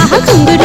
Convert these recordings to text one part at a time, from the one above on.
aha kundur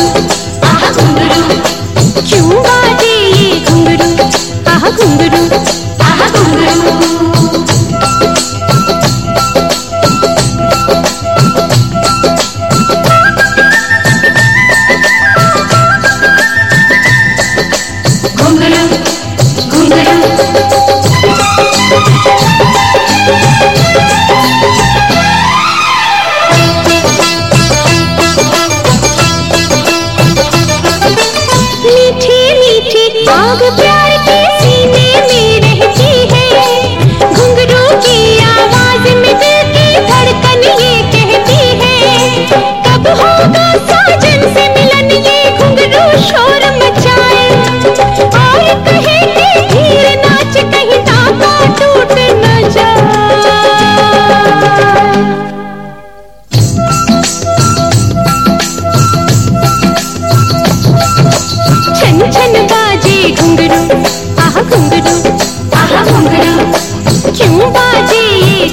प्यारी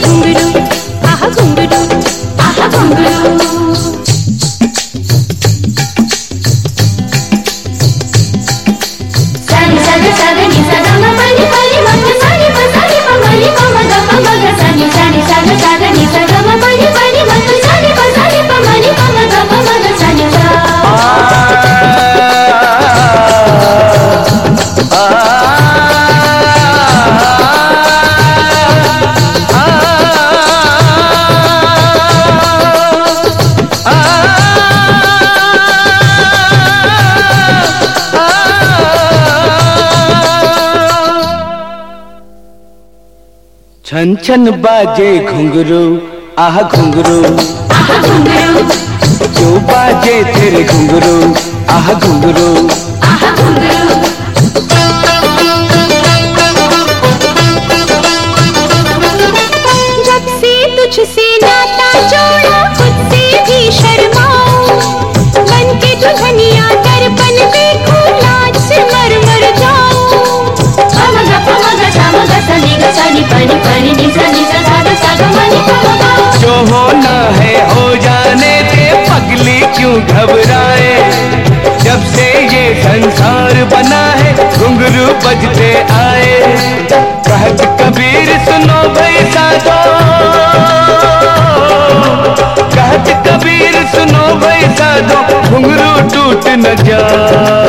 छन छन बाजे घुंगरू आह घुंगरू जो बाजे तेरे घुंगरू आह घुंगरू जो होना है हो जाने दे, पगली क्यों घबराए? जब से ये संसार बना है, घुंघरू बजते आए। कहत कबीर सुनो भाई साधो कहत कबीर सुनो भाई साधो घुंघरू टूट न जाए।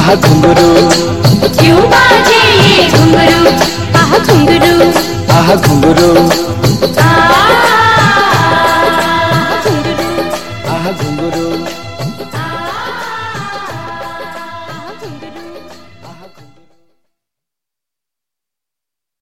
ఆహా ఘుంగురు ఆహా ఘుంగురు ఆహా ఘుంగురు